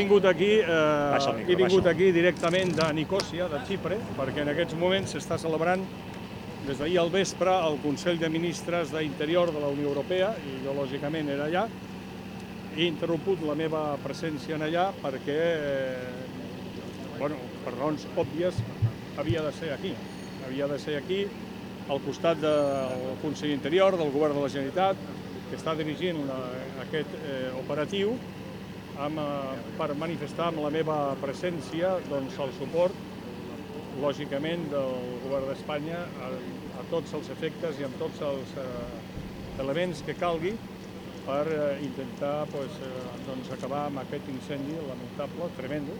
He vingut aquí, eh, micro, he vingut baixa. aquí directament de Nicòsia, de Xipre, perquè en aquests moments s'està celebrant des d'ahir al vespre el Consell de Ministres d'Interior de la Unió Europea, i jo lògicament era allà. He interromput la meva presència en allà perquè, eh, bueno, per raons òbvies, havia de ser aquí. Havia de ser aquí, al costat del Consell Interior, del Govern de la Generalitat, que està dirigint la, aquest eh, operatiu, amb, eh, per manifestar amb la meva presència doncs, el suport, lògicament, del govern d'Espanya a, a tots els efectes i amb tots els eh, elements que calgui per eh, intentar pues, eh, doncs, acabar amb aquest incendi lamentable, tremendo.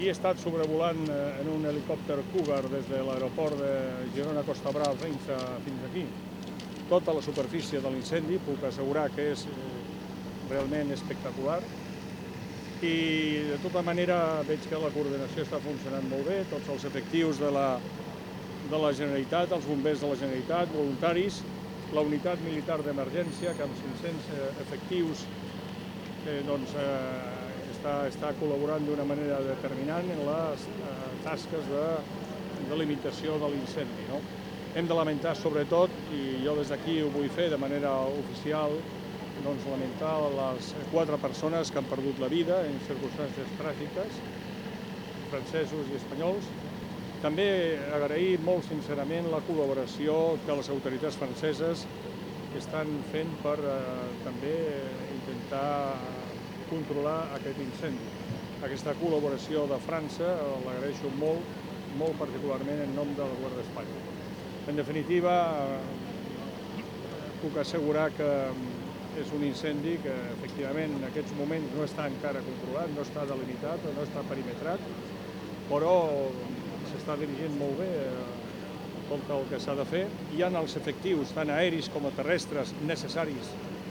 I he estat sobrevolant eh, en un helicòpter Cougar des de l'aeroport de Girona-Costa Brava fins, a, fins aquí. Tota la superfície de l'incendi, puc assegurar que és eh, realment espectacular i de tota manera veig que la coordinació està funcionant molt bé, tots els efectius de la, de la Generalitat, els bombers de la Generalitat, voluntaris, la unitat militar d'emergència, que amb 500 eh, efectius eh, doncs, eh, està, està col·laborant d'una manera determinant en les eh, tasques de, de limitació de l'incendi. No? Hem de lamentar sobretot, i jo des d'aquí ho vull fer de manera oficial, doncs, lamentar les quatre persones que han perdut la vida en circumstàncies tràgiques, francesos i espanyols. També agrair molt sincerament la col·laboració que les autoritats franceses estan fent per eh, també intentar controlar aquest incendi. Aquesta col·laboració de França l'agraeixo molt, molt particularment en nom del govern d'Espanya. En definitiva, puc assegurar que és un incendi que efectivament en aquests moments no està encara controlat, no està delimitat, no està perimetrat, però s'està dirigint molt bé tot el que s'ha de fer. Hi ha els efectius, tant aeris com a terrestres, necessaris.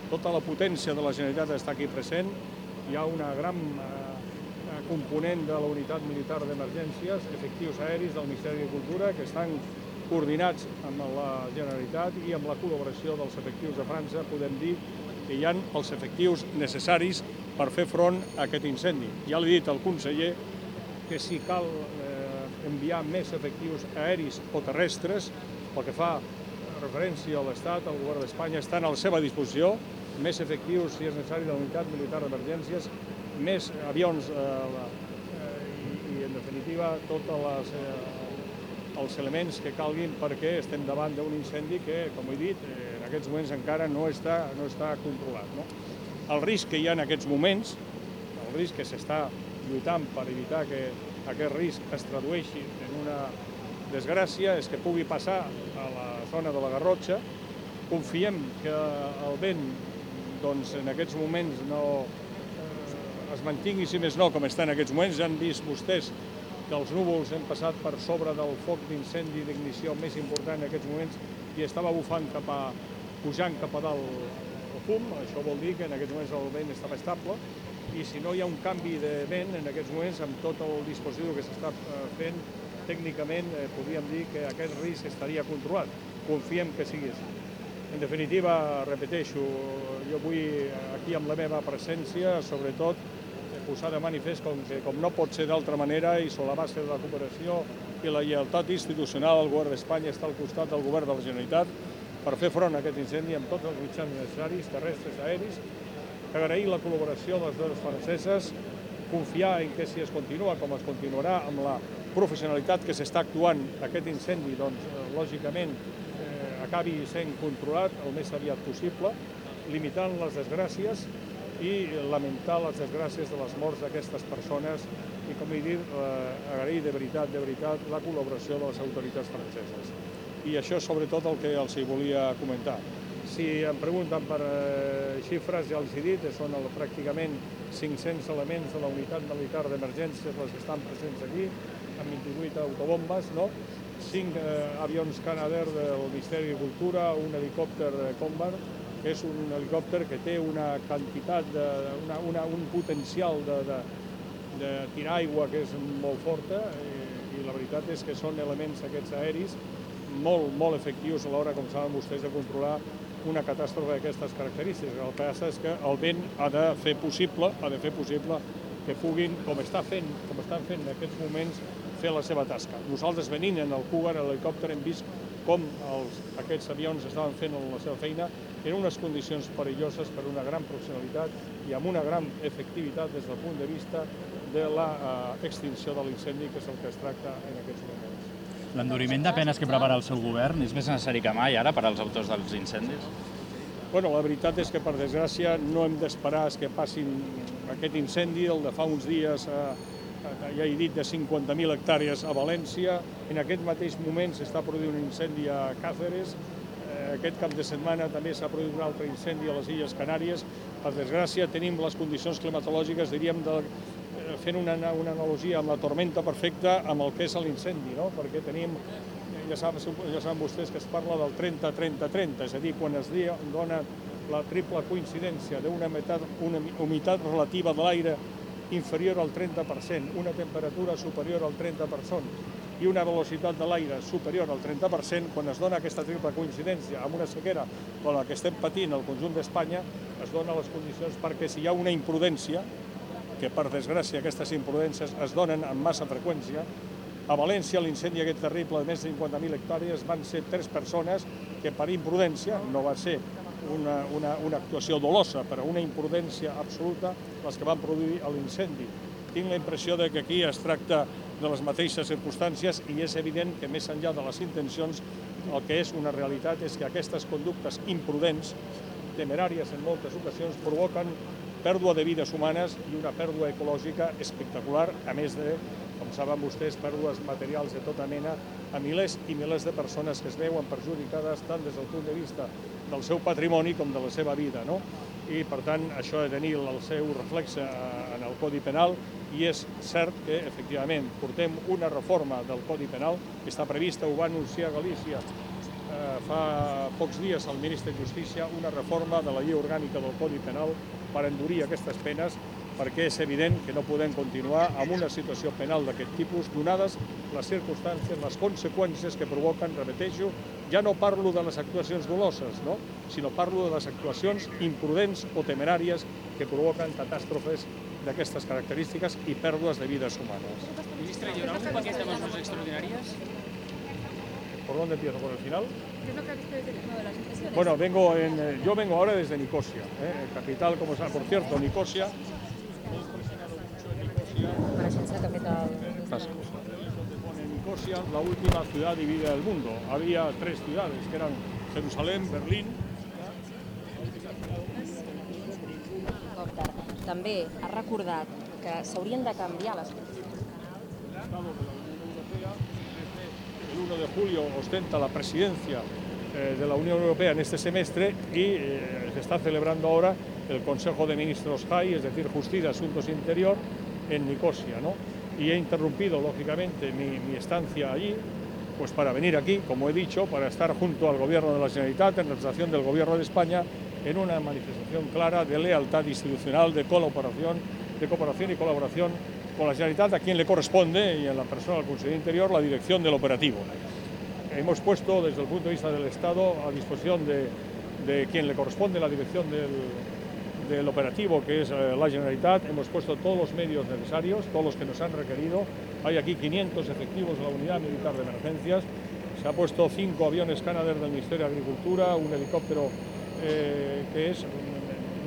Tota la potència de la Generalitat està aquí present. Hi ha una gran eh, component de la unitat militar d'emergències, efectius aeris del Ministeri d'Agricultura, que estan coordinats amb la Generalitat i amb la col·laboració dels efectius de França, podem dir que hi ha els efectius necessaris per fer front a aquest incendi. Ja l'he dit al conseller que si cal eh, enviar més efectius aeris o terrestres, pel que fa referència a l'Estat, el govern d'Espanya està a la seva disposició, més efectius, si és necessari, de la unitat militar d'emergències, més avions eh, eh, i, en definitiva, tots eh, els elements que calguin perquè estem davant d'un incendi que, com he dit, eh, aquests moments encara no està, no està controlat. No? El risc que hi ha en aquests moments, el risc que s'està lluitant per evitar que aquest risc es tradueixi en una desgràcia és que pugui passar a la zona de la Garrotxa. Confiem que el vent doncs, en aquests moments no eh, es mantingui, si més no, com està en aquests moments. Ja han vist vostès que els núvols han passat per sobre del foc d'incendi d'ignició més important en aquests moments i estava bufant cap a, pujant cap a dalt el fum. Això vol dir que en aquests moments el vent estava estable i si no hi ha un canvi de vent en aquests moments amb tot el dispositiu que s'està eh, fent, tècnicament eh, podríem dir que aquest risc estaria controlat. Confiem que sigui així. En definitiva, repeteixo, jo vull aquí amb la meva presència, sobretot, eh, posar de manifest com que, com no pot ser d'altra manera i sobre la base de la cooperació i la lleialtat institucional, el govern d'Espanya està al costat del govern de la Generalitat per fer front a aquest incendi amb tots els mitjans necessaris, terrestres, aeris, agrair la col·laboració de les dues franceses, confiar en que si es continua com es continuarà amb la professionalitat que s'està actuant aquest incendi, doncs, eh, lògicament, eh, acabi sent controlat el més aviat possible, limitant les desgràcies i lamentar les desgràcies de les morts d'aquestes persones i, com he dit, eh, agrair de veritat, de veritat, la col·laboració de les autoritats franceses. I això és sobretot el que els hi volia comentar. Si em pregunten per eh, xifres, ja els he dit, són el, pràcticament 500 elements de la unitat militar d'emergències les que estan presents aquí, amb 28 autobombes, no? 5 eh, avions Canadair del Ministeri d'Agricultura, un helicòpter eh, Combat, que és un helicòpter que té una quantitat, de, una, una, un potencial de, de, de tirar aigua que és molt forta i la veritat és que són elements aquests aeris molt, molt efectius a l'hora, com saben vostès, de controlar una catàstrofe d'aquestes característiques. El que passa és que el vent ha de fer possible, ha de fer possible que puguin, com està fent, com estan fent en aquests moments, fer la seva tasca. Nosaltres venint en el Cougar, en l'helicòpter, hem vist com els, aquests avions estaven fent la seva feina en unes condicions perilloses per una gran professionalitat i amb una gran efectivitat des del punt de vista de l'extinció de l'incendi, que és el que es tracta en aquests moments. L'enduriment de penes que prepara el seu govern és més necessari que mai ara per als autors dels incendis? Bueno, la veritat és que, per desgràcia, no hem d'esperar que passin aquest incendi, el de fa uns dies, eh, ja he dit, de 50.000 hectàrees a València. En aquest mateix moment s'està produint un incendi a Càceres. Eh, aquest cap de setmana també s'ha produït un altre incendi a les Illes Canàries. Per desgràcia, tenim les condicions climatològiques, diríem, de, fent una, una analogia amb la tormenta perfecta amb el que és l'incendi, no? perquè tenim, ja saben, ja saben vostès que es parla del 30-30-30, és a dir, quan es dona la triple coincidència d'una una humitat relativa de l'aire inferior al 30%, una temperatura superior al 30% i una velocitat de l'aire superior al 30%, quan es dona aquesta triple coincidència amb una sequera com la que estem patint al conjunt d'Espanya, es dona les condicions perquè si hi ha una imprudència, que per desgràcia aquestes imprudències es donen amb massa freqüència. A València l'incendi aquest terrible de més de 50.000 hectàrees van ser tres persones que per imprudència, no va ser una, una, una actuació dolosa, però una imprudència absoluta, les que van produir l'incendi. Tinc la impressió de que aquí es tracta de les mateixes circumstàncies i és evident que més enllà de les intencions el que és una realitat és que aquestes conductes imprudents, temeràries en moltes ocasions, provoquen pèrdua de vides humanes i una pèrdua ecològica espectacular, a més de, com saben vostès, pèrdues materials de tota mena a milers i milers de persones que es veuen perjudicades tant des del punt de vista del seu patrimoni com de la seva vida. No? I, per tant, això ha de tenir el seu reflexe en el Codi Penal i és cert que, efectivament, portem una reforma del Codi Penal que està prevista, ho va anunciar Galícia eh, fa pocs dies el ministre de Justícia, una reforma de la llei orgànica del Codi Penal per endurir aquestes penes perquè és evident que no podem continuar amb una situació penal d'aquest tipus, donades les circumstàncies, les conseqüències que provoquen, repeteixo, ja no parlo de les actuacions doloses, no? sinó parlo de les actuacions imprudents o temeràries que provoquen catàstrofes d'aquestes característiques i pèrdues de vides humanes. Ministre, hi haurà algun paquet de mesures extraordinàries? ¿Por dónde empiezo? ¿Por el final? ¿Qué es lo que de las impresiones? Bueno, vengo en, eh, yo vengo ahora desde Nicosia, ¿eh? capital, como saben, por cierto, Nicosia. Nicosia, la última ciudad dividida del mundo. Había tres ciudades, que eran Jerusalén, Berlín. També ha recordat que s'haurien de canviar les El Estado de la Unión Europea, desde el 1 de julio, ostenta la presidencia eh, de la Unión Europea en este semestre y eh, se está celebrando ahora el Consejo de Ministros JAI, es decir, Justicia Asuntos Interior, en Nicosia. ¿no? Y he interrumpido, lógicamente, mi, mi estancia allí pues para venir aquí, como he dicho, para estar junto al Gobierno de la Generalitat en representación del Gobierno de España en una manifestación clara de lealtad institucional, de colaboración, de cooperación y colaboración con la Generalitat, a quien le corresponde, y en la persona del Consejo Interior, la dirección del operativo. Hemos puesto, desde el punto de vista del Estado, a disposición de, quien le corresponde la dirección del, operativo, que es eh, la Generalitat, hemos puesto todos los medios necesarios, todos los que nos han requerido. Hay aquí 500 efectivos de la Unidad Militar de Emergencias. Se ha puesto cinco aviones Canadair del Ministerio de Agricultura, un helicóptero eh, que es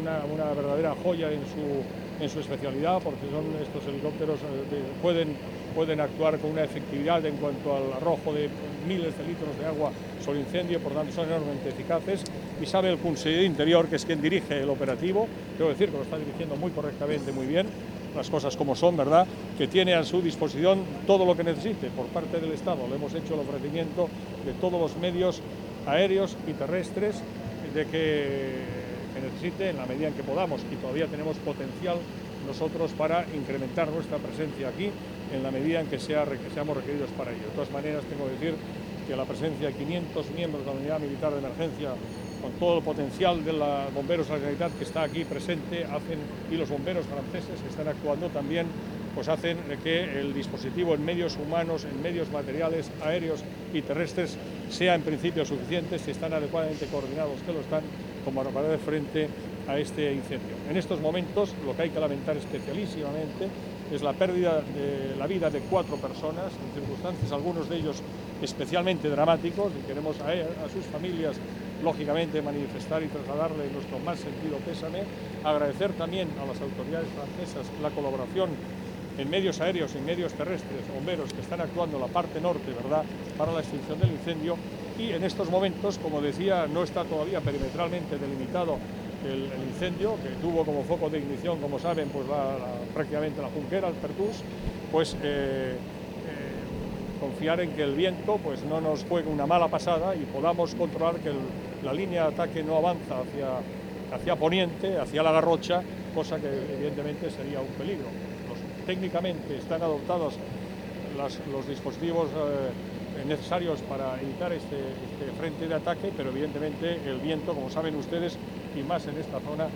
una verdadera joya en su, en su especialidad, porque son estos helicópteros eh, pueden, pueden actuar con una efectividad en cuanto al arrojo de miles de litros de agua sobre incendio, por tanto son enormemente eficaces. Y sabe el Consejo Interior, que es quien dirige el operativo, debo decir que lo está dirigiendo muy correctamente, muy bien, las cosas como son, ¿verdad? Que tiene a su disposición todo lo que necesite por parte del Estado. Le hemos hecho el ofrecimiento de todos los medios aéreos y terrestres de que, que necesite en la medida en que podamos y todavía tenemos potencial nosotros para incrementar nuestra presencia aquí en la medida en que, sea, que seamos requeridos para ello. De todas maneras, tengo que decir que la presencia de 500 miembros de la Unidad Militar de Emergencia con todo el potencial de los bomberos de la Generalitat que está aquí presente hacen, y los bomberos franceses que están actuando también, pues hacen que el dispositivo en medios humanos, en medios materiales, aéreos y terrestres sea en principio suficiente, si están adecuadamente coordinados que lo están, como para de frente a este incendio. En estos momentos lo que hay que lamentar especialísimamente es la pérdida de la vida de cuatro personas en circunstancias, algunos de ellos especialmente dramáticos, y queremos a, sus familias lógicamente manifestar y trasladarle nuestro más sentido pésame, agradecer también a las autoridades francesas la colaboración en medios aéreos y medios terrestres, bomberos que están actuando en la parte norte, ¿verdad?, para la extinción del incendio y en estos momentos, como decía, no está todavía perimetralmente delimitado el, incendio, que tuvo como foco de ignición, como saben, pues prácticamente la Junquera, el Pertús, pues eh, eh, confiar en que el viento pues, no nos juegue una mala pasada y podamos controlar que la línea de ataque no avanza hacia, hacia Poniente, hacia la Garrocha, cosa que evidentemente sería un peligro. Técnicamente están adoptados los dispositivos eh, necesarios para evitar este, este frente de ataque, pero evidentemente el viento, como saben ustedes, y más en esta zona,